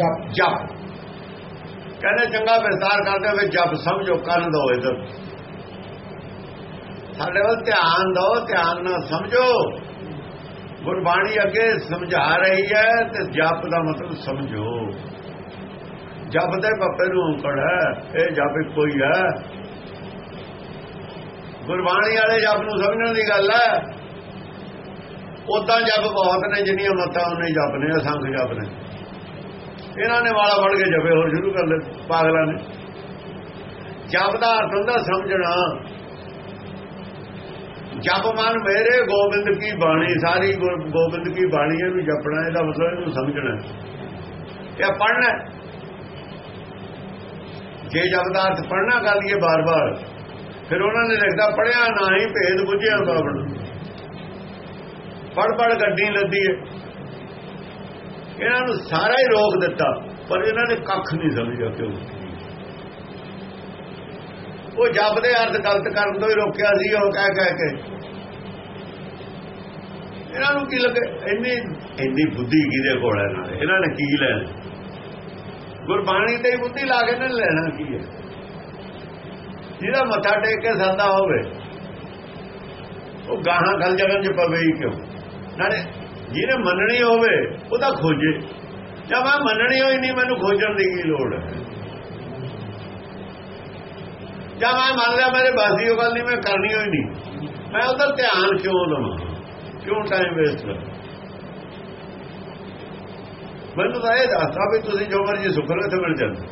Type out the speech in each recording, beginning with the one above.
ਜਪ ਜਪ। ਕਹਿੰਦੇ ਚੰਗਾ ਵਿਸਤਾਰ ਕਰਦੇ ਵਿੱਚ ਜਪ ਸਮਝੋ ਕਰਨ ਦੋ ਇਧਰ। ਸਾਡੇ ਵੱਲ ਧਿਆਨ ਦਿਓ ਧਿਆਨ ਨਾਲ ਸਮਝੋ। ਗੁਰਬਾਣੀ ਅੱਗੇ ਸਮਝਾ ਰਹੀ ਹੈ ਤੇ ਜਪ ਦਾ ਮਤਲਬ ਸਮਝੋ। ਜਪ ਦੇ ਪੱਪੇ ਨੂੰ ਔਂਕੜ ਹੈ, ਇਹ ਜਪ ਇੱਕੋ ਹੀ ਹੈ। ਗੁਰਬਾਣੀ ਵਾਲੇ ਜਪ ਨੂੰ ਸਮਝਣ ਦੀ ਗੱਲ ਹੈ। ਉਦਾਂ ਜਪ ਬਹੁਤ ਨੇ, ਜਿੰਨੀਆਂ ਮਤਾਂ ਉਹਨੇ ਜਪ ਨੇ ਅਸੰਖ ਜਪ ਨੇ ਇਹਨਾਂ ਨੇ ਵਾਲਾ ਫੜ ਕੇ ਜਪੇ, ਹੋਰ ਸ਼ੁਰੂ ਕਰ ਲੈ ਪਾਗਲਾਂ ਨੇ। ਜਪ ਦਾ ਅਰਥ ਹੁੰਦਾ ਸਮਝਣਾ। ਜਪ ਮਨ ਮੇਰੇ, ਗੋਬਿੰਦ ਕੀ ਬਾਣੀ? ਸਾਰੀ ਗੋਬਿੰਦ ਕੀ ਬਾਣੀ ਇਹਨੂੰ ਜਪਣਾ, ਇਹਦਾ ਮਤਲਬ ਇਹਨੂੰ ਸਮਝਣਾ। ਇਹ ਪੜਨਾ ਜੇ ਜਪ ਦਾ ਅਰਥ ਪੜਨਾ ਕਰ ਲਈਏ ਬਾਰ-ਬਾਰ। ਫਿਰ ਉਹਨਾਂ ਨੇ ਲਿਖਦਾ ਪੜਿਆ ਨਾ ਹੀ ਭੇਦ ਬੁੱਝਿਆ ਬਾਬਣ ਪੜ ਪੜ ਗੱਡੀ ਲੱਦੀ ਹੈ। ਇਹਨਾਂ ਨੂੰ ਸਾਰਾ ਹੀ ਰੋਕ ਦਿੱਤਾ, ਪਰ ਇਹਨਾਂ ਨੇ ਕੱਖ ਨਹੀਂ ਸਮਝਿਆ ਕਿਉਂ ਉਹ ਜਪ ਦੇ ਅਰਥ ਗਲਤ ਕਰਨ ਤੋਂ ਹੀ ਰੋਕਿਆ ਸੀ, ਉਹ ਕਹਿ ਕਹਿ ਕੇ। ਇਹਨਾਂ ਨੂੰ ਕੀ ਲੱਗੇ? ਇੰਨੀ ਇੰਨੀ ਬੁੱਧੀ ਕਿਹਦੇ ਕੋਲ ਹੈ ਨਾਲ ਇਹਨਾਂ ਨੇ ਕੀ ਲੈਣਾ? ਗੁਰਬਾਣੀ ਤੇ ਬੁੱਧੀ ਲਾ ਕੇ ਨਾ ਲੈਣਾ ਕੀ ਹੈ? ਜਿਹਦਾ ਮੱਥਾ ਟੇਕ ਕੇ ਸਾਦਾ ਹੋਵੇ, ਉਹ ਗਾਹਾਂ ਗਲ ਜਗਨ ਚ ਪਵੇ ਹੀ ਕਿਉਂ? ਨਾਲੇ ਜਿਹਨੇ ਮੰਨਣੀ ਹੋਵੇ ਉਹਦਾ ਖੋਜੇ। ਜਦ ਮੈਂ ਮੰਨਣੀ ਹੋਈ ਨਹੀਂ, ਮੈਨੂੰ ਖੋਜਣ ਦੀ ਕੀ ਲੋੜ ਹੈ? ਜਦ ਮੈਂ ਮੰਨ ਲਿਆ, ਮੇਰੇ ਬਾਸੀ ਉਹ ਗੱਲ ਨਹੀਂ, ਮੈਂ ਕਰਨੀ ਹੋਈ ਨਹੀਂ। ਮੈਂ ਉਧਰ ਧਿਆਨ ਕਿਉਂ ਲਵਾਂ ਕਿਉਂ ਟਾਈਮ ਵੇਸਟ ਕਰ? ਮੈਨੂੰ ਤਾਂ ਇਹ ਦੱਸਦਾ ਵੀ ਤੁਸੀਂ ਜੋ ਮਰਜ਼ੀ ਸੁਖ ਲੋ ਤੇ ਮਿਲ ਜਾਂਦਾ।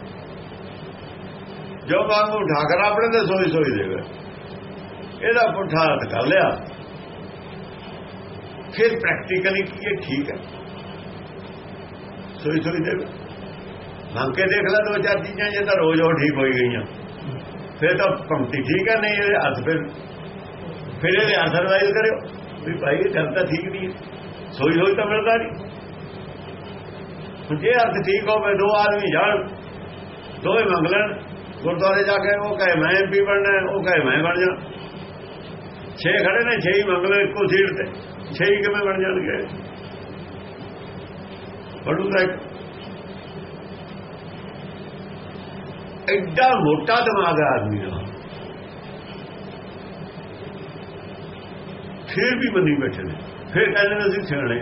ਜੋ ਵਾਂਗੂ ਢਾਕਰ ਆਪਣੇ ਤੇ ਸੋਈ ਸੋਈ ਦੇਵੇ ਇਹਦਾ ਪੁੱਠਾ ਹੱਥ ਕਰ ਲਿਆ। ਫਿਰ ਪ੍ਰੈਕਟੀਕਲੀ ਕੀ ਇਹ ਠੀਕ ਹੈ। ਸੋਈ ਸੋਈ ਦੇਵੇ ਮੰਗ ਕੇ ਦੇਖ ਲੈ ਦੋ ਚਾਰ ਚੀਜ਼ਾਂ, ਜੇ ਤਾਂ ਰੋਜ਼ ਉਹ ਠੀਕ ਹੋਈ ਗਈਆਂ। ਫਿਰ ਤਾਂ ਪੰਕਤੀ ਠੀਕ ਹੈ, ਨਹੀਂ ਇਹ ਹੱਥ ਫਿਰ ਫਿਰ ਇਹ ਅਸਰਵਾਈਜ਼ ਕਰਿਓ ਵੀ ਭਾਈ, ਇਹ ਗੱਲ ਤਾਂ ਠੀਕ ਨਹੀਂ ਹੈ। ਸੋਈ ਹੋਈ ਤਾਂ ਮਿਲਦਾ ਨਹੀਂ। ਜੇ ਅਰਥ ਠੀਕ ਹੋਵੇ, ਦੋ ਆਦਮੀ ਜਾਣ, ਦੋਵੇਂ ਮੰਗ ਲੈਣ। ਗੁਰਦੁਆਰੇ ਜਾ ਕੇ ਉਹ ਕਹੇ, ਮੈਂ ਐਮਪੀ ਬਣਨਾ ਉਹ ਕਹੇ, ਮੈਂ ਬਣ ਜਾ। ਛੇ ਖੜੇ ਨੇ, ਛੇ ਹੀ ਮੰਗ ਲੈ ਇੱਕੋ ਸੀਟ ਤੇ। ਛੇ ਕਿਵੇਂ ਬਣ ਜਾਣਗੇ? ਪੜੂਗਾ ਐਡਾ ਮੋਟਾ ਦਿਮਾਗ ਹੈ ਆਦਮੀ ਦਾ। ਫਿਰ ਵੀ ਬੰਦੀ ਬੈਠੇ ਨੇ। ਫਿਰ ਕਹਿੰਦੇ ਨੇ ਅਸੀਂ ਸਿਆਣੇ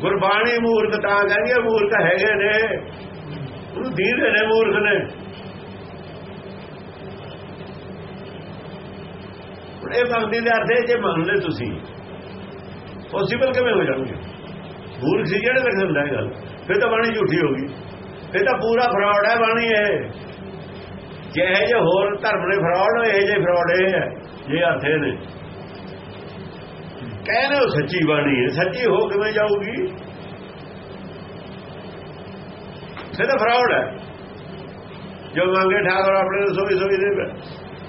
ਗੁਰਬਾਣੀ ਮੂਰਖ ਤਾਂ ਕਹਿੰਦੀ ਮੂਰਖ ਹੈਗੇ ਨੇ। ਉਹਨੂੰ ਦੀਦੇ ਨੇ ਮੂਰਖ ਨੇ। ਇਹ ਮੰਗਦੀ ਦੇ ਅਰਥੇ ਜੇ ਮੰਨ ਲੈ ਤੁਸੀਂ ਪੋਸੀਬਲ ਕਿਵੇਂ ਹੋ ਜਾਣਗੇ? ਮੂਰਖ ਸੀ ਜਿਹੜੇ ਲਿਖਣ ਇਹ ਗੱਲ। ਫਿਰ ਤਾਂ ਬਾਣੀ ਝੂਠੀ ਹੋ ਗਈ। ਫਿਰ ਤਾਂ ਪੂਰਾ ਫਰਾਡ ਹੈ ਬਾਣੀ ਇਹ। ਜਿਹੇ ਜੇ ਹੋਰ ਧਰਮ ਨੇ ਫਰਾਡ ਹੋਏ ਜੇ ਫਰਾਡ ਇਹ ਹੈ, ਜੇ ਅਰਥੇ ਨੇ ਕਹਿੰਦੇ ਉਹ ਸੱਚੀ ਬਾਣੀ ਹੈ। ਸੱਚੀ ਹੋ ਕਿਵੇਂ ਜਾਊਗੀ? ਇਹ ਤਾਂ ਫਰਾਡ ਹੈ। ਜੋ ਮੰਗੇ ਠਾਕੁਰ ਆਪਣੇ ਸੋਈ ਸੋਈ ਦੇ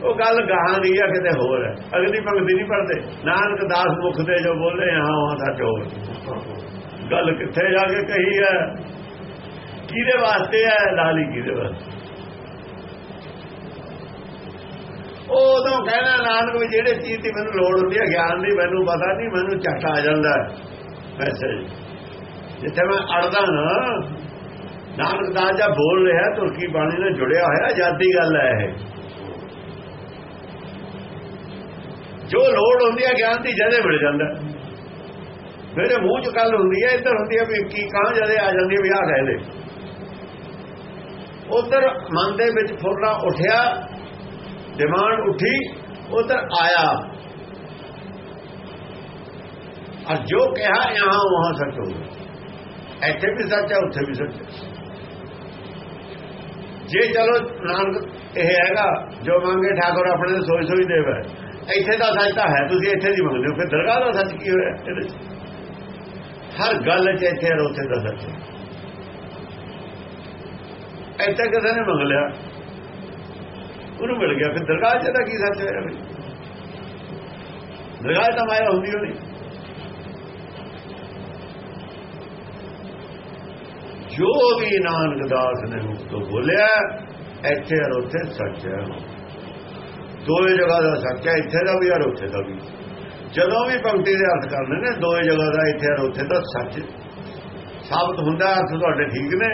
ਉਹ ਗੱਲ ਗਾਹਾਂ ਦੀ ਆ, ਕਿਤੇ ਹੋਰ ਹੈ ਅਗਲੀ ਪੰਕਤੀ ਨਹੀਂ ਪੜਦੇ ਨਾਨਕ ਦਾਸ ਮੁਖ ਤੇ ਜੋ ਬੋਲੇ, ਹਾਂ, ਉਹ ਸੱਚ ਹੋਰ ਗੱਲ ਕਿੱਥੇ ਜਾ ਕੇ ਕਹੀ ਹੈ ਕਿਹਦੇ ਵਾਸਤੇ ਹੈ ਲਾਲੀ ਕਿਹਦੇ ਵਾਸਤੇ? ਉਹ ਉਦੋਂ ਕਹਿਣਾ, ਨਾਨਕ ਵੀ ਜਿਹੜੇ ਚੀਜ਼ ਦੀ ਮੈਨੂੰ ਲੋੜ ਹੁੰਦੀ ਹੈ ਗਿਆਨ ਦੀ ਮੈਨੂੰ ਪਤਾ ਨਹੀਂ, ਮੈਨੂੰ ਝਟ ਆ ਜਾਂਦਾ ਮੈਸੇਜ ਜਿੱਥੇ ਮੈਂ ਅੜਦਾ ਨਾ, ਨਾਨਕ ਦਾਸ ਜਾਂ ਬੋਲ ਰਿਹਾ, ਤੁਰਕੀ ਬਾਣੀ ਨਾਲ ਜੁੜਿਆ ਹੋਇਆ, ਆਜ਼ਾਦੀ ਗੱਲ ਹੈ ਇਹ। ਜੋ ਲੋੜ ਹੁੰਦੀ ਹੈ ਗਿਆਨ ਦੀ ਜਦੇ ਮਿਲ ਜਾਂਦਾ। ਮੇਰੇ ਮੂੰਹ 'ਚ ਗੱਲ ਹੁੰਦੀ ਹੈ, ਇੱਧਰ ਹੁੰਦੀ ਹੈ ਵੀ ਕੀ ਕਾਂ ਜਦੇ ਆ ਜਾਂਦੀ ਹੈ ਵੀ ਆਹ ਕਹਿ ਦੇ ਉਧਰ ਮਨ ਦੇ ਵਿੱਚ ਫੁਰਨਾ ਉੱਠਿਆ, ਡਿਮਾਂਡ ਉੱਠੀ, ਉਧਰ ਆਇਆ। ਔਰ ਜੋ ਕਿਹਾ ਯਹਾਂ ਵਹਾਂ ਸੱਚ ਹੋ ਇੱਥੇ ਵੀ ਸੱਚ ਹੈ, ਉੱਥੇ ਵੀ ਸੱਚ ਜੇ ਚਲੋ ਨਾਨਕ ਇਹ ਹੈਗਾ, ਜੋ ਮੰਗੇ ਠਾਕੁਰ ਆਪਣੇ ਸੋਚ ਸੋਈ ਦੇਵੇ ਇੱਥੇ ਦਾ ਸੱਚ ਤਾਂ ਹੈ, ਤੁਸੀਂ ਇੱਥੇ ਦੀ ਮੰਗਦੇ ਹੋ, ਫਿਰ ਦਰਗਾਹ ਦਾ ਸੱਚ ਕੀ ਹੋਇਆ ਇਹਦੇ ਹਰ ਗੱਲ 'ਚ ਇੱਥੇ ਔਰ ਉੱਥੇ ਦਾ ਸੱਚ। ਇੱਥੇ ਕਿਸੇ ਨੇ ਮੰਗ ਲਿਆ, ਉਹਨੂੰ ਮਿਲ ਗਿਆ, ਫਿਰ ਦਰਗਾਹ 'ਚ ਦਾ ਕੀ ਸੱਚ ਹੋਇਆ ਵੀ? ਦਰਗਾਹ ਤਾਂ ਮਾਇਆ ਹੁੰਦੀ ਹੋਣੀ। ਜੋ ਵੀ ਨਾਨਕ ਦਾਸ ਨੇ ਤੋਂ ਬੋਲਿਆ, ਇੱਥੇ ਔਰ ਉੱਥੇ ਸੱਚ ਹੈ। ਦੋਏ ਜਗ੍ਹਾ ਦਾ ਸੱਚ ਹੈ, ਇੱਥੇ ਦਾ ਵੀ ਔਰ ਉੱਥੇ ਦਾ ਵੀ। ਜਦੋਂ ਵੀ ਪੰਕਤੀ ਦੇ ਅਰਥ ਕਰਨੇ ਨੇ ਦੋਏ ਜਗ੍ਹਾ ਦਾ ਇੱਥੇ ਔਰ ਉੱਥੇ ਦਾ ਸੱਚ ਸਾਬਤ ਹੁੰਦਾ, ਅਰਥ ਤੁਹਾਡੇ ਠੀਕ ਨੇ।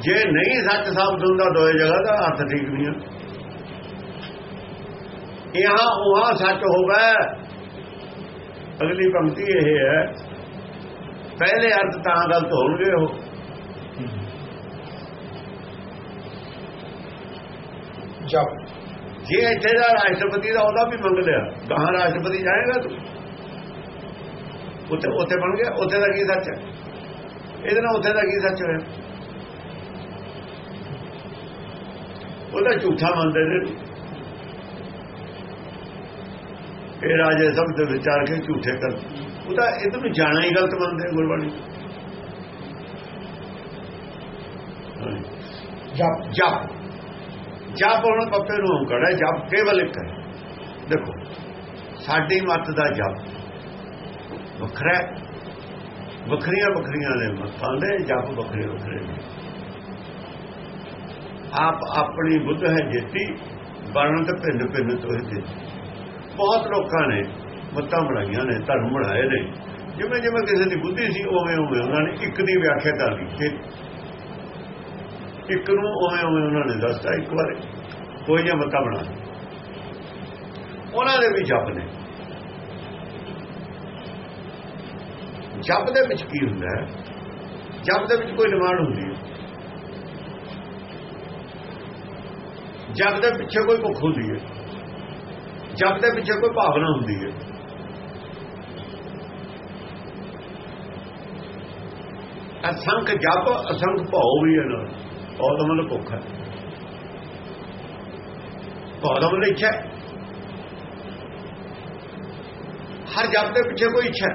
ਜੇ ਨਹੀਂ ਸੱਚ ਸਾਬਤ ਹੁੰਦਾ ਦੋਏ ਜਗ੍ਹਾ ਦਾ ਅਰਥ ਠੀਕ ਨਹੀਂ ਹੈ ਇਹਾਂ ਉਹਾਂ ਸੱਚ ਹੋਵੇ। ਅਗਲੀ ਪੰਕਤੀ ਇਹ ਹੈ, ਪਹਿਲੇ ਅਰਥ ਤਾਂ ਗਲਤ ਹੋਣਗੇ ਉਹ। ਜਪ। ਜੇ ਇੱਥੇ ਦਾ ਰਾਸ਼ਟਰਪਤੀ ਦਾ ਉਹਦਾ ਵੀ ਮੰਗ ਲਿਆ ਕਹਾਂ ਰਾਸ਼ਟਰਪਤੀ ਜਾਏਗਾ ਤੂੰ? ਉੱਥੇ ਉੱਥੇ ਬਣ ਗਿਆ ਉੱਥੇ ਦਾ ਕੀ ਸੱਚ ਹੈ? ਇਹਦੇ ਨਾਲ ਉੱਥੇ ਦਾ ਕੀ ਸੱਚ ਹੋਇਆ? ਉਹਦਾ ਝੂਠਾ ਮੰਨਦੇ ਨੇ। ਇਹ ਰਾਜੇ ਸਭ ਦੇ ਵਿਚਾਰ ਕੇ ਝੂਠੇ ਕਰ ਉਹਦਾ ਇਹ ਤਾਂ ਜਾਣਾ ਹੀ ਗਲਤ ਮੰਨਦੇ ਗੁਰਬਾਣੀ। ਜਪ। ਜਪ। ਜਪ ਹੁਣ ਪੱਪੇ ਨੂੰ ਕੜਾ ਜਪ ਕੇਵਲ ਇੱਕ ਹੈ। ਦੇਖੋ, ਸਾਡੀ ਮੱਤ ਦਾ ਜਪ ਵੱਖਰਾ ਵੱਖਰੀਆਂ ਵੱਖਰੀਆਂ ਨੇ ਮੱਤਾਂ ਦੇ ਜਪ ਵੱਖਰੇ ਵੱਖਰੇ ਨੇ। ਆਪ ਆਪਣੀ ਬੁੱਧ ਹੈ ਜੇਤੀ, ਬਣਨ ਤੇ ਭਿੰਨ ਭਿੰਨ ਤੋਹਿ ਦੇ ਬਹੁਤ ਲੋਕਾਂ ਨੇ ਮੱਤਾਂ ਬਣਾਈਆਂ ਨੇ, ਧਰਮ ਬਣਾਏ ਨੇ। ਜਿਵੇਂ ਜਿਵੇਂ ਕਿਸੇ ਦੀ ਬੁੱਧੀ ਸੀ, ਉਵੇਂ ਉਵੇਂ ਉਹਨਾਂ ਨੇ ਇੱਕ ਦੀ ਵਿਆਖਿਆ ਕਰ ਲਈ। ਇੱਕ ਨੂੰ ਉਵੇਂ ਉਵੇਂ ਉਹਨਾਂ ਨੇ ਦੱਸਤਾ ਇੱਕ ਵਾਰ। ਕੋਈ ਜਿਹਾ ਮਤਾ ਬਣਾ। ਉਹਨਾਂ ਦੇ ਵੀ ਜਪ ਨੇ। ਜਪ ਦੇ ਵਿੱਚ ਕੀ ਹੁੰਦਾ ਹੈ? ਜਪ ਦੇ ਵਿੱਚ ਕੋਈ ਡਿਮਾਂਡ ਹੁੰਦੀ ਹੈ। ਜਪ ਦੇ ਪਿੱਛੇ ਕੋਈ ਭੁੱਖ ਹੁੰਦੀ ਹੈ। ਜਪ ਦੇ ਪਿੱਛੇ ਕੋਈ ਭਾਵਨਾ ਹੁੰਦੀ ਹੈ। ਅਸੰਖ ਜਪ, ਅਸੰਖ ਭਾਉ ਵੀ ਹੈ ਨਾਲ ਭਾਉ ਦਾ ਮਤਲਬ ਭੁੱਖ ਹੈ। ਭਾਉ ਦਾ ਮਤਲਬ ਇੱਛਾ ਹਰ ਜਪ ਦੇ ਪਿੱਛੇ ਕੋਈ ਇੱਛਾ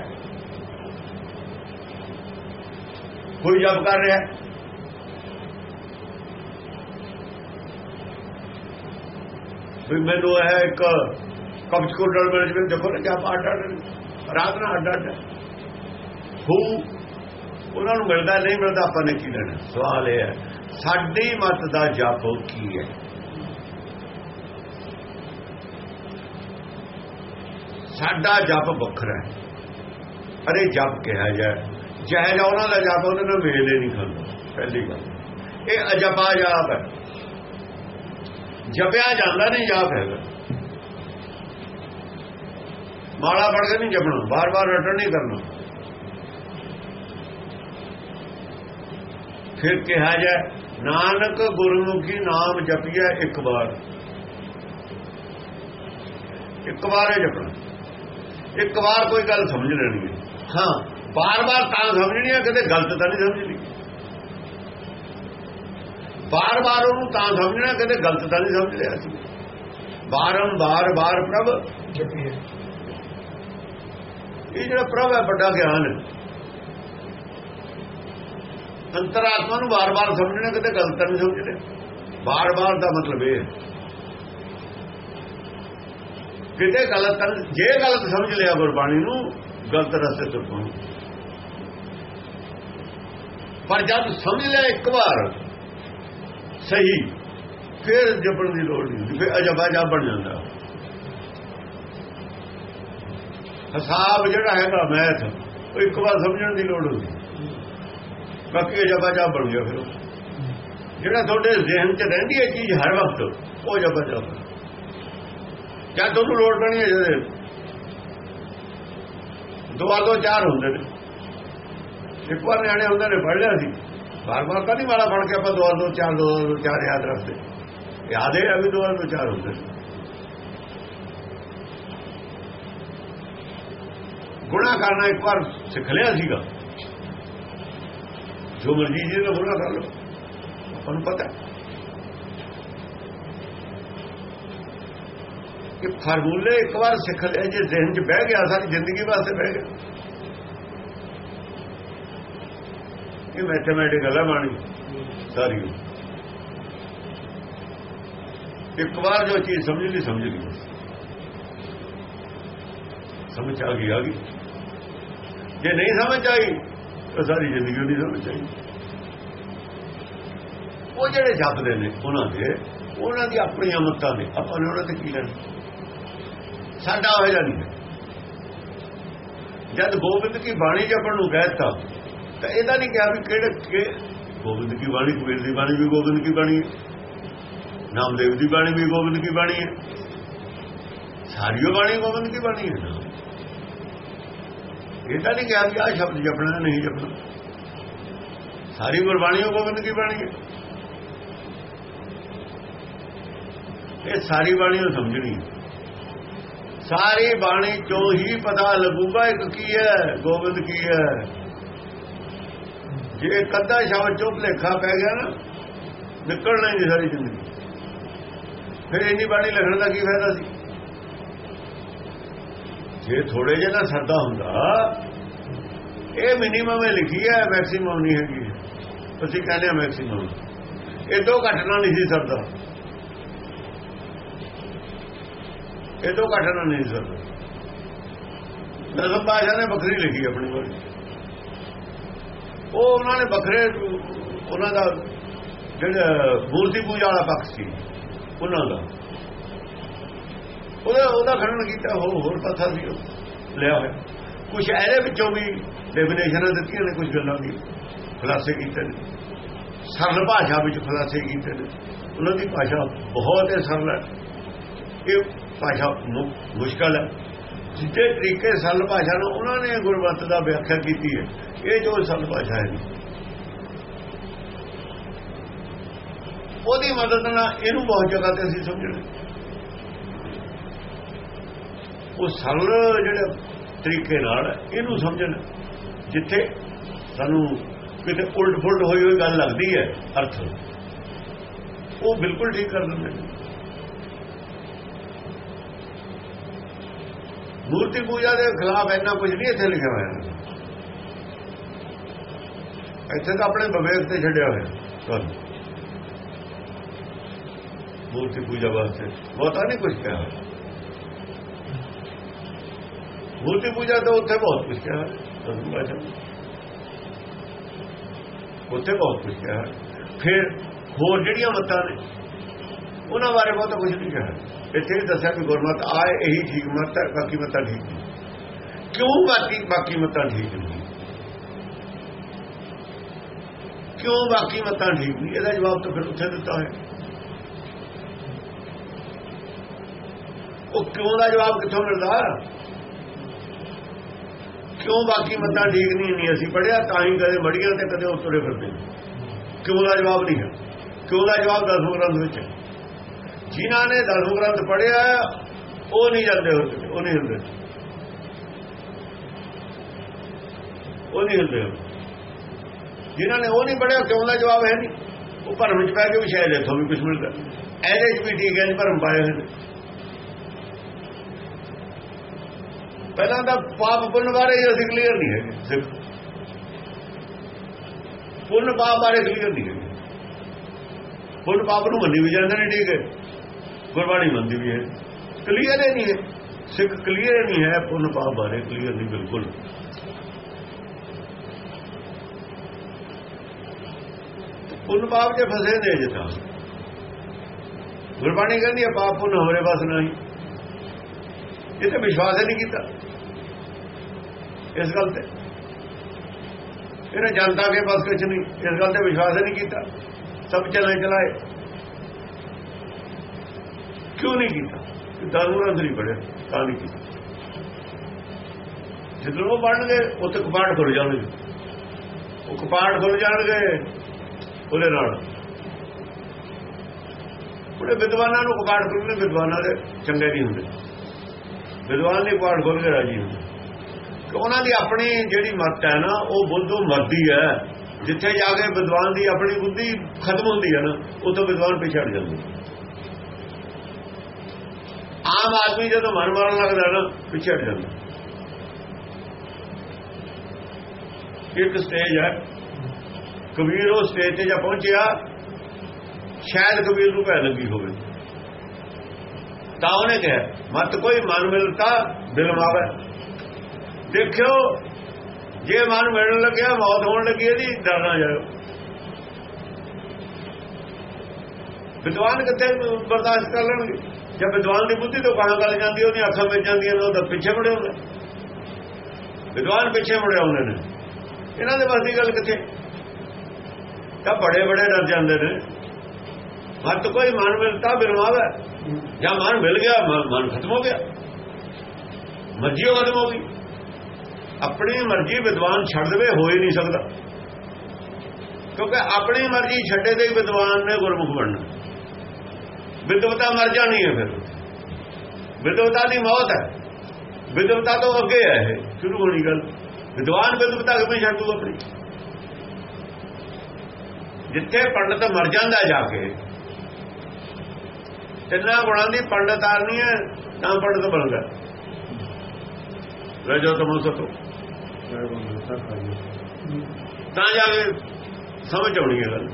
ਕੋਈ ਜਪ ਕਰ ਰਿਹਾ ਹੈ। ਵੀ ਮੈਨੂੰ ਇਹ ਇੱਕ ਕਬਜ਼ ਕੋਲ ਕੋਡਰ ਮੈਨੇਜਮੈਂਟ ਦੇਖੋ ਨਾ ਜਪ ਅੱਡ ਅੱਡ ਰਾਤ ਨਾਲ ਅੱਡ ਅੱਡ ਹੋ। ਉਹਨਾਂ ਨੂੰ ਮਿਲਦਾ ਨਹੀਂ ਮਿਲਦਾ ਆਪਾਂ ਨੇ ਕੀ ਲੈਣਾ? ਸਵਾਲ ਇਹ ਹੈ। ਸਾਡੀ ਮਤ ਦਾ ਜਪ ਕੀ ਹੈ? ਸਾਡਾ ਜਪ ਵੱਖਰਾ ਹੈ। ਅਰੇ ਜਪ ਕਿਹਾ ਜਾਏ। ਜਹ ਜਾ ਉਹਨਾਂ ਦਾ ਜਪ ਉਹਨਾਂ ਨੂੰ ਮੇਲੇ ਨਹੀਂ ਖਾਂਦਾ। ਪਹਿਲੀ ਗੱਲ। ਇਹ ਅਜਪਾ ਜਾਪ ਹੈ। ਜਪਿਆ ਜਾਂਦਾ ਨਹੀਂ, ਜਾਪ ਹੈਗਾ। ਮਾਲਾ ਪੜ ਕੇ ਨਹੀਂ ਜਪਣਾ। ਬਾਰ-ਬਾਰ ਰਟਣ ਨਹੀਂ ਕਰਨਾ। ਫਿਰ ਕਿਹਾ ਜਾਏ ਨਾਨਕ ਗੁਰਮੁਖੀ ਨਾਮ ਜਪਿਆ ਇੱਕ ਵਾਰ। ਇੱਕ ਵਾਰ ਹੈ ਜਪਣਾ। ਇੱਕ ਵਾਰ ਕੋਈ ਗੱਲ ਸਮਝ ਲੈਣੀ ਹੈ। ਹਾਂ ਬਾਰ-ਬਾਰ ਤਾਂ ਸਮਝਣੀ ਹੈ ਕਦੇ ਗਲਤ ਤਾਂ ਨਹੀਂ ਸਮਝਣੀ। ਬਾਰ-ਬਾਰ ਉਹਨੂੰ ਤਾਂ ਸਮਝਣਾ ਕਦੇ ਗਲਤ ਤਾਂ ਨਹੀਂ ਸਮਝ ਲਿਆ। ਸੀ ਬਾਰੰਬਾਰ ਬਾਰ ਪ੍ਰਭ। ਜਪੀਏ ਇਹ ਜਿਹੜਾ ਪ੍ਰਭ ਹੈ ਵੱਡਾ ਗਿਆਨ ਹੈ। ਅੰਤਰਾਤਮਾ ਨੂੰ ਵਾਰ ਵਾਰ ਸਮਝਣਾ, ਕਿਤੇ ਗਲਤ ਨਹੀਂ ਸਮਝ ਵਾਰ ਵਾਰ ਦਾ ਮਤਲਬ ਇਹ ਹੈ। ਕਿਤੇ ਗਲਤ ਜੇ ਗਲਤ ਸਮਝ ਲਿਆ ਗੁਰਬਾਣੀ ਨੂੰ, ਗਲਤ ਰਸਤੇ ਤੁਰ ਪਉ ਪਰ ਜਦ ਸਮਝ ਲਿਆ ਇੱਕ ਵਾਰ, ਸਹੀ, ਫਿਰ ਜਪਣ ਦੀ ਲੋੜ ਨਹੀਂ ਹੁੰਦੀ, ਫਿਰ ਅਜਬਾ ਜਾ ਬਣ ਜਾਂਦਾ। ਹਿਸਾਬ ਜਿਹੜਾ ਹੈਗਾ, ਮੈਥ, ਉਹ ਇੱਕ ਵਾਰ ਸਮਝਣ ਦੀ ਲੋੜ ਹੁੰਦੀ। ਬਾਕੀ ਜਬਾ ਜਾ ਬਣ ਗਿਆ ਫਿਰ ਜਿਹੜਾ ਤੁਹਾਡੇ ਜ਼ਿਹਨ 'ਚ ਰਹਿੰਦੀ ਹੈ ਚੀਜ਼ ਹਰ ਵਕਤ, ਉਹ ਜਬਾ ਜਾ ਜਦ ਤੁਹਾਨੂੰ ਲੋੜ ਪੈਣੀ ਹੈ ਜਦੇ ਦੋ ਦੋ ਚਾਰ ਹੁੰਦੇ ਨੇ। ਇੱਕ ਵਾਰ ਨਿਆਣੇ ਹੁੰਦੇ ਨੇ ਪੜ ਲਿਆ ਸੀ। ਬਾਰ ਬਾਰ ਤਾਂ ਨਹੀਂ ਵਾਲਾ ਪੜ ਕੇ ਆਪਾਂ ਦੋ ਦੋ ਚਾਰ ਦੋ ਆ ਦੋ ਚਾਰ ਯਾਦ ਰੱਖਦੇ। ਯਾਦ ਹੈ ਅਭੀ ਦੋ ਦੋ ਚਾਰ ਹੁੰਦੇ ਨੇ। ਗੁਨਾਹ ਕਰਨਾ ਇੱਕ ਵਾਰ ਸਿੱਖ ਲਿਆ ਸੀਗਾ। ਜੋ ਮਰਜ਼ੀ ਜੀ ਦਾ ਗੁਨਾਹ ਕਰ ਲਓ। ਆਪਾਂ ਨੂੰ ਪਤਾ ਕਿ ਫਾਰਮੂਲੇ ਇੱਕ ਵਾਰ ਸਿੱਖ ਲਿਆ ਜੇ ਜ਼ਿਹਨ 'ਚ ਬਹਿ ਗਿਆ, ਸਾਰੀ ਜ਼ਿੰਦਗੀ ਵਾਸਤੇ ਬਹਿ ਗਿਆ। ਇਹ ਮੈਥਮੈਟਿਕਲ ਹੈ ਬਾਣੀ ਸਾਰੀ। ਇੱਕ ਵਾਰ ਜੋ ਚੀਜ਼ ਸਮਝ ਲਈ ਸਮਝ ਲਈ ਸਮਝ ਆ ਗਈ ਆ ਗਈ। ਜੇ ਨਹੀਂ ਸਮਝ ਆਈ ਤਾਂ ਸਾਰੀ ਜ਼ਿੰਦਗੀ ਨਹੀਂ ਸਮਝ ਆਈ ਉਹ ਜਿਹੜੇ ਜਪਦੇ ਨੇ ਉਹਨਾਂ ਦੇ, ਉਹਨਾਂ ਦੀ ਆਪਣੀਆਂ ਮੱਤਾਂ ਨੇ। ਆਪਾਂ ਨੇ ਉਹਨਾਂ ਤੇ ਕੀ ਲੈਣਾ? ਸਾਡਾ ਹੋਇਆ ਨਹੀਂ ਜਦ ਗੋਬਿੰਦ ਕੀ ਬਾਣੀ ਜਪਣ ਨੂੰ ਕਹਿਤਾ, ਤਾਂ ਇਹਦਾ ਨਹੀਂ ਕਿਹਾ ਵੀ ਕਿਹੜੇ ਕਿ ਗੋਬਿੰਦ ਕੀ ਬਾਣੀ, ਕਬੀਰ ਦੀ ਬਾਣੀ ਵੀ ਗੋਬਿੰਦ ਕੀ ਬਾਣੀ ਹੈ। ਨਾਮਦੇਵ ਦੀ ਬਾਣੀ ਵੀ ਗੋਬਿੰਦ ਕੀ ਬਾਣੀ ਹੈ। ਸਾਰੀਓ ਬਾਣੀ ਗੋਬਿੰਦ ਕੀ ਬਾਣੀ ਹੈ। ਇਹ ਤਾਂ ਨਹੀਂ ਕਿਹਾ ਵੀ ਆਹ ਸ਼ਬਦ ਜਪਣਾ ਨਹੀਂ ਜਪਣਾ। ਸਾਰੀ ਗੁਰਬਾਣੀ ਉਹ ਗੋਬਿੰਦ ਕੀ ਬਾਣੀ ਹੈ ਇਹ ਸਾਰੀ ਬਾਣੀ ਨੂੰ ਸਮਝਣੀ ਸਾਰੀ ਬਾਣੀ ਚੋਂ ਹੀ ਪਤਾ ਲੱਗੂਗਾ ਇੱਕ ਕੀ ਹੈ, ਗੋਬਿੰਦ ਕੀ ਹੈ। ਜੇ ਕੱਦਾ ਸ਼ਬਦ ਚੋਂ ਭਲੇਖਾ ਪੈ ਗਿਆ ਨਾ, ਨਿਕਲਣਾ ਹੀ ਨਹੀਂ ਸਾਰੀ ਜ਼ਿੰਦਗੀ। ਫਿਰ ਇੰਨੀ ਬਾਣੀ ਲਿਖਣ ਦਾ ਕੀ ਫਾਇਦਾ ਸੀ? ਜੇ ਥੋੜੇ ਜਿਹਾ ਨਾ ਸਰਦਾ ਹੁੰਦਾ, ਇਹ ਮਿਨੀਮਮ ਹੈ ਲਿਖੀ ਹੈ ਮੈਕਸਿਮਮ ਨਹੀਂ ਹੈਗੀ। ਅਸੀਂ ਕਹਿੰਦੇ ਆ ਮੈਕਸਿਮਮ ਇਹ ਤੋਂ ਘਟਣਾ ਨਹੀਂ ਸੀ ਸਰਦਾ। ਇਹ ਤੋਂ ਘਟਣਾ ਨਹੀਂ ਸਰਦਾ। ਨਜ਼ਮ ਬਾਸ਼ਾ ਨੇ ਵੱਖਰੀ ਲਿਖੀ ਆਪਣੀ ਕੋਲ ਉਹ ਉਹਨਾਂ ਨੇ ਵੱਖਰੇ, ਉਹਨਾਂ ਦਾ ਜਿਹੜਾ ਮੂਰਤੀ ਪੂਜਾ ਵਾਲਾ ਪੱਖ ਸੀ, ਉਹਨਾਂ ਦਾ। ਉਹਦਾ ਉਹਦਾ ਖੰਡਨ ਕੀਤਾ, ਹੋਰ ਹੋਰ ਪਾਸਾ ਸੀ ਉਹ ਲਿਆ ਹੋਇਆ। ਕੁਝ ਇਹਦੇ ਵਿੱਚੋਂ ਵੀ ਡੈਫੀਨੇਸ਼ਨਾਂ ਦਿੱਤੀਆਂ ਨੇ ਕੁਝ ਗੱਲਾਂ ਦੀ ਖੁਲਾਸੇ ਕੀਤੇ ਨੇ। ਸਰਲ ਭਾਸ਼ਾ ਵਿੱਚ ਖੁਲਾਸੇ ਕੀਤੇ ਨੇ। ਉਹਨਾਂ ਦੀ ਭਾਸ਼ਾ ਬਹੁਤ ਹੀ ਸਰਲ ਹੈ। ਇਹ ਭਾਸ਼ਾ ਮੁ- ਮੁਸ਼ਕਲ ਹੈ। ਜਿੱਤੇ ਤਰੀਕੇ ਸਰਲ ਭਾਸ਼ਾ ਨੂੰ ਉਹਨਾਂ ਨੇ ਗੁਰਮਤਿ ਦਾ ਵਿਆਖਿਆ ਕੀਤੀ ਹੈ, ਇਹ ਜੋ ਸਰਲ ਭਾਸ਼ਾ ਹੈ ਉਹਦੀ ਮਦਦ ਨਾਲ ਇਹਨੂੰ ਬਹੁਤ ਜਗ੍ਹਾ ਤੇ ਅਸੀਂ ਸਮਝਣਾ। ਉਹ ਸਰਲ ਜਿਹੜੇ ਤਰੀਕੇ ਨਾਲ ਇਹਨੂੰ ਸਮਝਣ। ਜਿੱਥੇ ਸਾਨੂੰ ਕਿਤੇ ਉਲਟ ਫੁਲਟ ਹੋਈ ਹੋਈ ਗੱਲ ਲੱਗਦੀ ਹੈ, ਅਰਥ। ਉਹ ਬਿਲਕੁਲ ਠੀਕ ਕਰ ਦਿੰਦੇ ਮੂਰਤੀ ਪੂਜਾ ਦੇ ਖਿਲਾਫ ਇੰਨਾ ਕੁਝ ਨਹੀਂ ਇੱਥੇ ਲਿਖਿਆ ਹੋਇਆ। ਇੱਥੇ ਤਾਂ ਆਪਣੇ ਵਿਵੇਕ ਤੇ ਛੱਡਿਆ ਹੋਇਆ। ਤੁਹਾਨੂੰ ਮੂਰਤੀ ਪੂਜਾ ਵਾਸਤੇ ਬਹੁਤਾ ਨਹੀਂ ਕੁਝ ਕਿਹਾ। ਹੋਇਆ ਮੂਰਤੀ ਪੂਜਾ ਤਾਂ ਉੱਥੇ ਬਹੁਤ ਕੁਝ ਕਿਹਾ ਤੁਹਾਨੂੰ ਬਾਜਾ ਉੱਥੇ ਬਹੁਤ ਕੁਝ ਕਿਹਾ ਫਿਰ ਹੋਰ ਜਿਹੜੀਆਂ ਮਤਾਂ ਨੇ, ਉਹਨਾਂ ਬਾਰੇ ਬਹੁਤਾ ਕੁਝ ਨਹੀਂ ਕਿਹਾ ਇੱਥੇ ਵੀ ਦੱਸਿਆ ਕਿ ਗੁਰਮਤ ਆਏ, ਇਹੀ ਠੀਕ ਮਤ ਹੈ, ਬਾਕੀ ਮਤਾਂ ਠੀਕ ਨਹੀਂ। ਕਿਉਂ ਬਾਕੀ ਬਾਕੀ ਮਤਾਂ ਠੀਕ ਨਹੀਂ? ਕਿਉਂ ਬਾਕੀ ਮਤਾਂ ਠੀਕ ਨਹੀਂ? ਇਹਦਾ ਜਵਾਬ ਤਾਂ ਫਿਰ ਉੱਥੇ ਦਿੱਤਾ ਹੋਇਆ। ਉਹ ਕਿਉਂ ਦਾ ਜਵਾਬ ਕਿੱਥੋਂ ਮਿਲਦਾ? ਕਿਉਂ ਬਾਕੀ ਮਤਾਂ ਠੀਕ ਨਹੀਂ ਨਹੀਂ ਅਸੀਂ ਪੜਿਆ ਤਾਂ ਹੀ ਕਦੇ ਮੜੀਆਂ ਤੇ ਕਦੇ ਉਤਰੇ ਫਿਰਦੇ। ਕਿਉਂ ਦਾ ਜਵਾਬ ਨਹੀਂ ਹੈ? ਕਿਉਂ ਦਾ ਜਵਾਬ ਦਸਵੇਂ ਗ੍ਰੰਥ ਵਿੱਚ ਹੈ? ਜਿਨ੍ਹਾਂ ਨੇ ਦਸਵੇਂ ਗ੍ਰੰਥ ਪੜਿਆ ਉਹ ਨਹੀਂ ਜਾਂਦੇ ਹੁੰਦੇ, ਉਹ ਨਹੀਂ ਹੁੰਦੇ। ਉਹ ਨਹੀਂ ਹੁੰਦੇ ਜਿਨ੍ਹਾਂ ਨੇ ਉਹ ਨਹੀਂ ਪੜਿਆ ਕਿਉਂ ਦਾ ਜਵਾਬ ਹੈ ਨਹੀਂ? ਉਹ ਭਰਮ ਵਿੱਚ ਪੈ ਕੇ ਵੀ ਸ਼ਾਇਦ ਇੱਥੋਂ ਵੀ ਕੁਝ ਮਿਲਦਾ। ਇਹਦੇ ਚ ਵੀ ਠੀਕ ਹੈ ਭਰਮ ਪਾਏ ਹੋਏ ਨੇ ਪਹਿਲਾਂ ਤਾਂ ਪਾਪ ਪੁੰਨ ਬਾਰੇ ਅਸੀਂ ਕਲੀਅਰ ਨਹੀਂ ਹੈਗੇ, ਸਿਰਫ। ਪੁੰਨ ਪਾਪ ਬਾਰੇ ਕਲੀਅਰ ਨਹੀਂ ਹੈਗੇ। ਪੁੰਨ ਪਾਪ ਨੂੰ ਮੰਨੀ ਵੀ ਜਾਂਦੇ ਨੇ, ਠੀਕ ਹੈ। ਗੁਰਬਾਣੀ ਮੰਨਦੀ ਵੀ ਹੈ। ਕਲੀਅਰ ਹੀ ਨਹੀਂ ਹੈ। ਸਿੱਖ ਕਲੀਅਰ ਨਹੀਂ ਹੈ, ਪੁੰਨ ਪਾਪ ਬਾਰੇ ਕਲੀਅਰ ਨਹੀਂ, ਬਿਲਕੁਲ। ਪੁੰਨ ਪਾਪ ਜੇ ਫਸੇ ਨੇ ਜਿੱਤਾ ਗੁਰਬਾਣੀ ਕਹਿੰਦੀ ਹੈ, ਪਾਪ ਪੁੰਨ ਹੋਰੇ ਬਸ ਨਹੀਂ। ਇਹ ਤੇ ਵਿਸ਼ਵਾਸ ਹੀ ਨਹੀਂ ਕੀਤਾ। ਇਸ ਗੱਲ ਤੇ। ਇਹਨੇ ਜਨਤਾ ਕੇ ਬਸ ਕੁਝ ਨਹੀਂ, ਇਸ ਗੱਲ ਤੇ ਵਿਸ਼ਵਾਸ ਹੀ ਨਹੀਂ ਕੀਤਾ। ਸਭ ਚੱਲੇ ਚਲਾਏ। ਕਿਉਂ ਨਹੀਂ ਕੀਤਾ? ਦਾਰੂ ਅੰਦਰ ਹੀ ਪੜਿਆ ਤਾਂ ਨਹੀਂ ਕੀਤਾ। ਜਦੋਂ ਉਹ ਪੜਨਗੇ ਉੱਥੇ ਕਪਾਟ ਖੁੱਲ ਜਾਣਗੇ। ਉਹ ਕਪਾਟ ਖੁੱਲ ਜਾਣਗੇ, ਉਹਦੇ ਨਾਲ। ਉਹਦੇ ਵਿਦਵਾਨਾਂ ਨੂੰ ਕਪਾਟ ਖੁੱਲਣੇ ਵਿਦਵਾਨਾਂ ਦੇ ਚੰਗੇ ਨਹੀਂ ਹੁੰਦੇ। ਵਿਦਵਾਨ ਦੀ ਪਾਠ ਖੋਲ ਕੇ ਰਾਜੀ ਹੁੰਦੇ ਉਹਨਾਂ ਦੀ ਆਪਣੀ ਜਿਹੜੀ ਮਤ ਹੈ ਨਾ, ਉਹ ਬੁੱਧੂ ਮਰਦੀ ਹੈ। ਜਿੱਥੇ ਜਾ ਕੇ ਵਿਦਵਾਨ ਦੀ ਆਪਣੀ ਬੁੱਧੀ ਖਤਮ ਹੁੰਦੀ ਹੈ ਨਾ, ਉੱਥੋਂ ਵਿਦਵਾਨ ਪਿਛੜ ਜਾਂਦੇ ਆਮ ਆਦਮੀ ਜਦੋਂ ਮਨ ਮਾਰਨ ਲੱਗਦਾ ਨਾ ਪਿਛੜ ਜਾਂਦਾ ਇੱਕ ਸਟੇਜ ਹੈ। ਕਬੀਰ ਉਹ ਸਟੇਜ ਤੇ ਜਾ ਪਹੁੰਚਿਆ, ਸ਼ਾਇਦ ਕਬੀਰ ਨੂੰ ਪੈ ਲੱਗੀ ਹੋਵੇ। ਤਾਂ ਉਹਨੇ ਕਿਹਾ, ਮਤ ਕੋਈ ਮਨ ਮਿਲਤਾ ਦਿਲ ਮਾਵੇ। ਦੇਖਿਓ, ਜੇ ਮਨ ਮਿਲਣ ਲੱਗਿਆ, ਮੌਤ ਹੋਣ ਲੱਗੀ ਇਹਦੀ ਡਰ ਨਾ ਜਾਇਓ। ਵਿਦਵਾਨ ਕਿੱਥੇ ਬਰਦਾਸ਼ਤ ਕਰ ਲੈਣਗੇ? ਜਦ ਵਿਦਵਾਨ ਦੀ ਬੁੱਧੀ ਤੋਂ ਕਹਾਂ ਗੱਲ ਜਾਂਦੀ ਉਹਦੀ ਅੱਖਾਂ ਵਿੱਚ ਜਾਂਦੀਆਂ ਨੇ, ਉਹਦਾ ਪਿੱਛੇ ਮੁੜੇ ਹੁੰਦੇ ਵਿਦਵਾਨ ਪਿੱਛੇ ਮੁੜੇ ਆਉਂਦੇ ਨੇ। ਇਹਨਾਂ ਦੇ ਬਸ ਦੀ ਗੱਲ ਕਿੱਥੇ? ਤਾਂ ਬੜੇ ਬੜੇ ਡਰ ਜਾਂਦੇ ਨੇ। ਮਤ ਕੋਈ ਮਨ ਮਿਲਤਾ ਬਿਰਵਾਵਾ ਜਾਂ ਮਨ ਮਿਲ ਗਿਆ ਮਨ- ਖਤਮ ਹੋ ਗਿਆ। ਮਰਜ਼ੀ ਉਹ ਖਤਮ ਹੋ ਗਈ ਆਪਣੀ ਮਰਜ਼ੀ ਵਿਦਵਾਨ ਛੱਡ ਦੇਵੇ, ਹੋ ਹੀ ਨਹੀਂ ਸਕਦਾ। ਕਿਉਂਕਿ ਆਪਣੀ ਮਰਜ਼ੀ ਛੱਡੇ ਤੇ ਵਿਦਵਾਨ ਨੇ ਗੁਰਮੁਖ ਬਣਨਾ। ਵਿਦਵਤਾ ਮਰ ਜਾਣੀ ਹੈ ਫਿਰ। ਵਿਦਵਤਾ ਦੀ ਮੌਤ ਹੈ। ਵਿਦਵਤਾ ਤੋਂ ਅੱਗੇ ਹੈ ਇਹ, ਸ਼ੁਰੂ ਹੋਣੀ ਗੱਲ। ਵਿਦਵਾਨ ਵਿਦਵਤਾ ਕਿਵੇਂ ਛੱਡ ਦੂ ਆਪਣੀ? ਜਿੱਥੇ ਪੰਡਤ ਮਰ ਜਾਂਦਾ ਜਾ ਕੇ ਇਹਨਾਂ ਗੁਣਾਂ ਦੀ ਪੰਡਤ ਆਰਨੀ ਹੈ ਤਾਂ ਪੰਡਤ ਬਣਦਾ। ਰਜੋ ਤਮੋ ਸਤੋ ਤਾਂ। ਜਾ ਕੇ ਸਮਝ ਆਉਣੀ ਹੈ ਗੱਲ।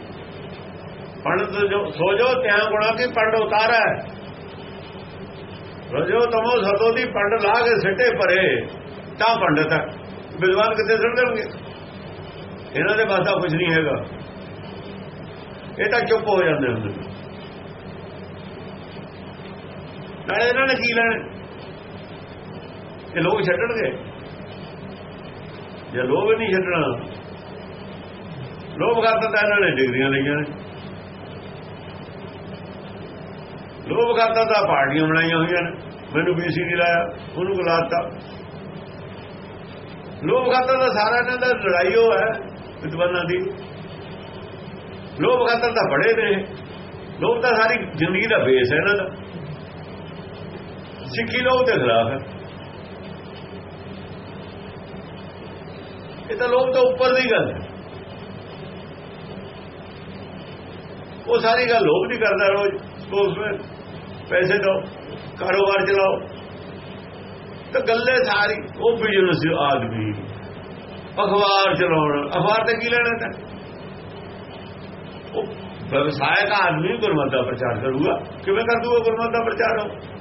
ਪੰਡਤ ਜੋ ਸੋਜੋ ਤਿਆਂ ਗੁਣਾ ਕੀ ਪੰਡ ਉਤਾਰਾ ਰਜੋ ਤਮੋ ਸਤੋ ਦੀ ਪੰਡ ਲਾ ਕੇ ਸਿੱਟੇ ਭਰੇ, ਤਾਂ ਪੰਡਤ ਹੈ। ਵਿਦਵਾਨ ਕਿੱਥੇ ਸਿੱਟ ਦੇਣਗੇ? ਇਹਨਾਂ ਦੇ ਪਾਸਾ ਕੁਝ ਨਹੀਂ ਹੈਗਾ। ਇਹ ਤਾਂ ਚੁੱਪ ਹੋ ਜਾਂਦੇ ਹੁੰਦੇ ਨੇ। ਨਾਲੇ ਇਹਨਾਂ ਨੇ ਕੀ ਲੈਣਾ? ਇਹ ਲੋਕ ਛੱਡਣਗੇ। ਜੇ ਲੋਭ ਨਹੀਂ ਛੱਡਣਾ ਲੋਭ ਕਰਤਾ ਤਾਂ ਇਹਨਾਂ ਨੇ, ਡਿਗਰੀਆਂ ਲਈਆਂ ਨੇ। ਲੋਭ ਕਰਤਾ ਤਾਂ ਪਾਰਟੀਆਂ ਬਣਾਈਆਂ ਹੋਈਆਂ ਨੇ। ਮੈਨੂੰ ਬੀਸੀ ਨਹੀਂ ਲਾਇਆ, ਉਹਨੂੰ ਗੁਲਾਤਾ ਲੋਭ ਕਰਤਾ ਤਾਂ ਸਾਰਾ ਇਹਨਾਂ ਦਾ ਲੜਾਈ ਉਹ ਹੈ, ਵਿਦਵਾਨਾਂ ਦੀ। ਲੋਭ ਖਾਤਰ ਤਾਂ ਬੜੇ ਨੇ। ਲੋਭ ਤਾਂ ਸਾਰੀ ਜ਼ਿੰਦਗੀ ਦਾ ਬੇਸ ਹੈ ਇਹਨਾਂ ਦਾ। ਸਿੱਖੀ ਲੋਭ ਦੇ ਖਿਲਾਫ ਹੈ। ਇਹ ਤਾਂ ਲੋਭ ਤੋਂ ਉੱਪਰ ਦੀ ਗੱਲ ਹੈ। ਉਹ ਸਾਰੀ ਗੱਲ ਲੋਭ ਨਹੀਂ ਕਰਦਾ ਰੋਜ਼। ਸਪੋਕਸਮੈਨ ਪੈਸੇ ਦੋ ਕਾਰੋਬਾਰ ਚਲਾਓ। ਤਾਂ ਗੱਲੇ ਸਾਰੀ। ਉਹ ਬਿਜ਼ਨਸ ਆਦਮੀ। ਅਖਬਾਰ ਚਲਾਉਣ। ਅਖਬਾਰ ਤੇ ਕੀ ਲੈਣਾ ਤਾਂ? ਉਹ ਵਿਵਸਾਇਕ ਆਦਮੀ ਗੁਰਮਤਿ ਦਾ ਪ੍ਰਚਾਰ ਕਰੂਗਾ। ਕਿਵੇਂ ਕਰ ਦੂਗਾ ਗੁਰਮਤਿ ਦਾ ਪ੍ਰਚਾਰ ਉਹ?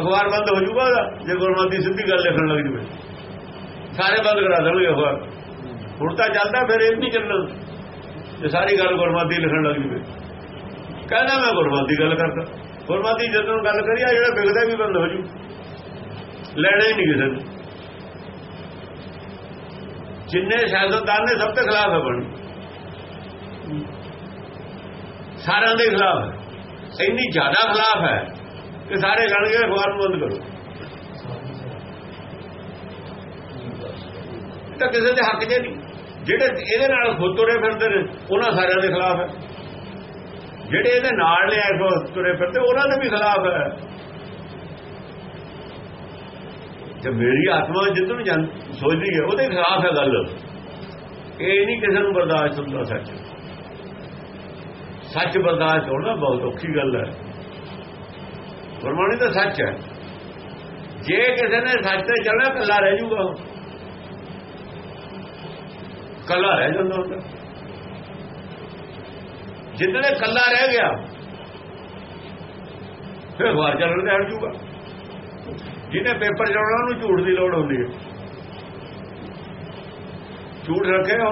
ਅਖਬਾਰ ਬੰਦ ਹੋ ਜਾਊਗਾ ਉਹਦਾ। ਜੇ ਗੁਰਮਤਿ ਦੀ ਸਿੱਧੀ ਗੱਲ ਲਿਖਣ ਲੱਗ ਜਵੇ ਸਾਰੇ ਬੰਦ ਕਰਾ ਦੇਣਗੇ ਅਖਬਾਰ। ਹੁਣ ਤਾਂ ਚੱਲਦਾ ਫਿਰ ਇਹ ਨਹੀਂ ਚੱਲਣਾ। ਜੇ ਸਾਰੀ ਗੱਲ ਗੁਰਮਤਿ ਲਿਖਣ ਲੱਗ ਜਵੇ। ਕਹਿੰਦਾ ਮੈਂ ਗੁਰਮਤਿ ਗੱਲ ਕਰਦਾ। ਗੁਰਮਤਿ ਜਦੋਂ ਗੱਲ ਕਰੀ ਆ ਜਿਹੜਾ ਵਿਗਦਾ ਵੀ ਬੰਦ ਹੋ ਜੂ। ਲੈਣਾ ਹੀ ਨਹੀਂ ਕਿਸੇ ਨੂੰ। ਜਿੰਨੇ ਸਿਆਸਤਦਾਨ ਨੇ ਸਭ ਦੇ ਖਿਲਾਫ ਹੈ ਬਣ। ਸਾਰਿਆਂ ਦੇ ਖਿਲਾਫ ਹੈ। ਇੰਨੀ ਜ਼ਿਆਦਾ ਖਿਲਾਫ ਹੈ। ਕਿ ਸਾਰੇ ਕਹਿਣਗੇ ਅਖਬਾਰ ਨੂੰ ਬੰਦ ਕਰੋ। ਇਹ ਤਾਂ ਕਿਸੇ ਦੇ ਹੱਕ 'ਚ ਨਹੀਂ। ਜਿਹੜੇ ਇਹਦੇ ਨਾਲ ਖੁਦ ਤੁਰੇ ਫਿਰਦੇ ਨੇ, ਉਹਨਾਂ ਸਾਰਿਆਂ ਦੇ ਖਿਲਾਫ ਹੈ। ਜਿਹੜੇ ਇਹਦੇ ਨਾਲ ਨੇ ਐਸੋ ਤੁਰੇ ਫਿਰਦੇ, ਉਹਨਾਂ ਦੇ ਵੀ ਖਿਲਾਫ ਹੈ। ਜੇ ਮੇਰੀ ਆਤਮਾ ਜਿੱਦੋਂ ਨੂੰ ਸੋਚਦੀ ਹੈ, ਉਹਦੇ ਖਿਲਾਫ ਹੈ ਗੱਲ। ਇਹ ਨਹੀਂ ਕਿਸੇ ਨੂੰ ਬਰਦਾਸ਼ਤ ਹੁੰਦਾ ਸੱਚ। ਸੱਚ ਬਰਦਾਸ਼ਤ ਹੋਣਾ ਬਹੁਤ ਔਖੀ ਗੱਲ ਹੈ। ਗੁਰਬਾਣੀ ਤਾਂ ਸੱਚ ਹੈ। ਜੇ ਕਿਸੇ ਨੇ ਸੱਚ ਤੇ ਚੱਲਣਾ ਕੱਲਾ ਰਹਿ ਜੂਗਾ ਕੱਲਾ ਰਹਿ ਜਾਂਦਾ ਹੁੰਦਾ ਜਿੱਦਣੇ ਕੱਲਾ ਰਹਿ ਗਿਆ, ਫਿਰ ਵਾਰ ਚੱਲਣ ਤੇ ਹਟ ਜੂਗਾ ਜਿਹਨੇ ਪੇਪਰ ਚੜਾਉਣਾ ਉਹਨੂੰ ਝੂਠ ਦੀ ਲੋੜ ਹੁੰਦੀ ਹੈ। ਝੂਠ ਰੱਖਿਓ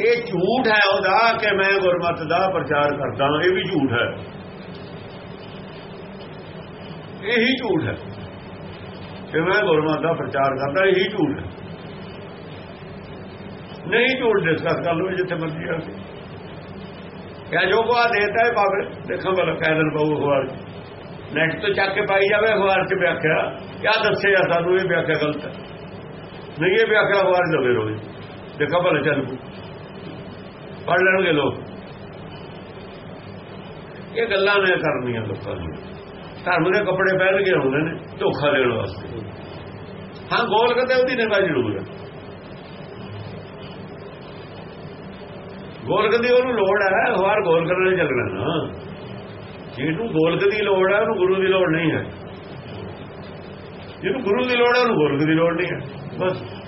ਇਹ ਝੂਠ ਹੈ ਉਹਦਾ ਕਿ ਮੈਂ ਗੁਰਮਤ ਦਾ ਪ੍ਰਚਾਰ ਕਰਦਾ ਇਹ ਵੀ ਝੂਠ ਹੈ। ਇਹੀ ਝੂਠ ਹੈ। ਜਿਵੇਂ ਮੈਂ ਗੁਰਮਤ ਦਾ ਪ੍ਰਚਾਰ ਕਰਦਾ, ਇਹੀ ਝੂਠ ਹੈ। ਨਹੀਂ ਝੂਠ ਡਿਸਕਸ ਕਰ ਲਓ ਜਿੱਥੇ ਮਰਜ਼ੀ ਆ ਕੇ। ਕਿਆ ਜੋ ਕੋ ਆ ਦੇਤਾ ਹੈ ਬਾਬੇ ਦੇਖਾਂ ਬਲ ਕਾਇਦਨ ਪਾਉ ਅਖਬਾਰ ਨੈਟ ਤੋਂ ਚੱਕ ਕੇ ਪਾਈ ਜਾਵੇ, ਅਖਬਾਰ 'ਚ ਵਿਆਖਿਆ। ਕਿਆ ਦੱਸੇ ਆ ਸਾਨੂੰ, ਇਹ ਵਿਆਖਿਆ ਗਲਤ ਹੈ। ਨਹੀਂ, ਇਹ ਵਿਆਖਿਆ ਅਖਬਾਰ 'ਚ ਲਵੇ ਰੋਜ਼। ਦੇਖਾਂ ਭਲੇ ਚੱਲ ਪੂ ਪੜ ਲੈਣਗੇ ਲੋਕ। ਇਹ ਗੱਲਾਂ ਨੇ ਕਰਨੀਆਂ ਲੋਕਾਂ ਨੂੰ ਧਰਮ ਦੇ ਕੱਪੜੇ ਪਹਿਨ ਕੇ ਆਉਂਦੇ ਨੇ, ਧੋਖਾ ਦੇਣ ਵਾਸਤੇ। ਹਾਂ, ਗੋਲ ਕਰਦੇ ਉਹਦੀ ਨਿਗਾਹ ਜ਼ਰੂਰ ਹੈ। ਗੋਲਕ ਦੀ ਉਹਨੂੰ ਲੋੜ ਹੈ ਹਵਾਰ ਗੋਲ ਕਰਨ ਚੱਲਣਾ ਨਾ। ਜਿਹਨੂੰ ਗੋਲਕ ਦੀ ਲੋੜ ਹੈ, ਉਹਨੂੰ ਗੁਰੂ ਦੀ ਲੋੜ ਨਹੀਂ ਹੈ। ਜਿਹਨੂੰ ਗੁਰੂ ਦੀ ਲੋੜ ਹੈ, ਉਹਨੂੰ ਗੋਲਕ ਦੀ ਲੋੜ ਨਹੀਂ ਹੈ। ਬਸ।